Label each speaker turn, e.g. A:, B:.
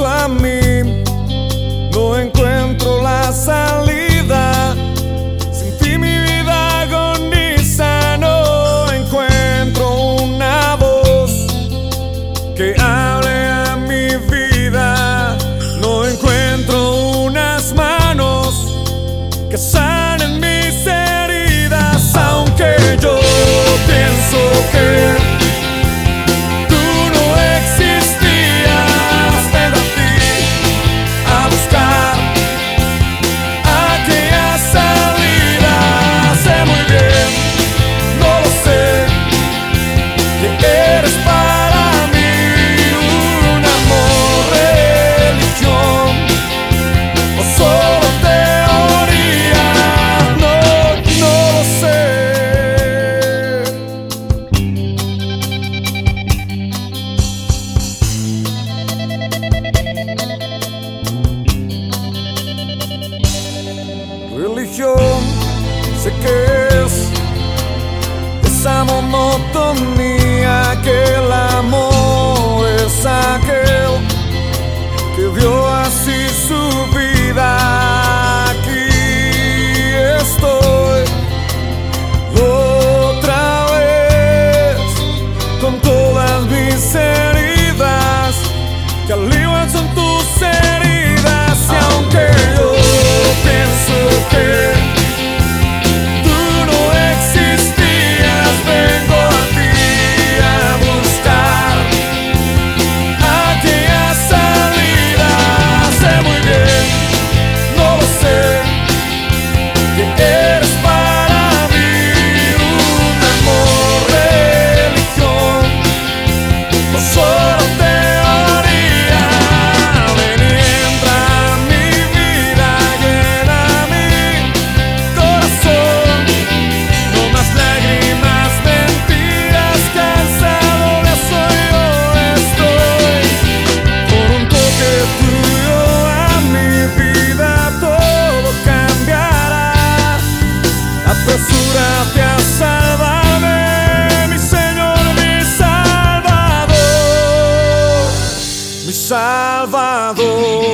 A: tua mente. Religión, sé que es esa monotonía que el amor Salvador.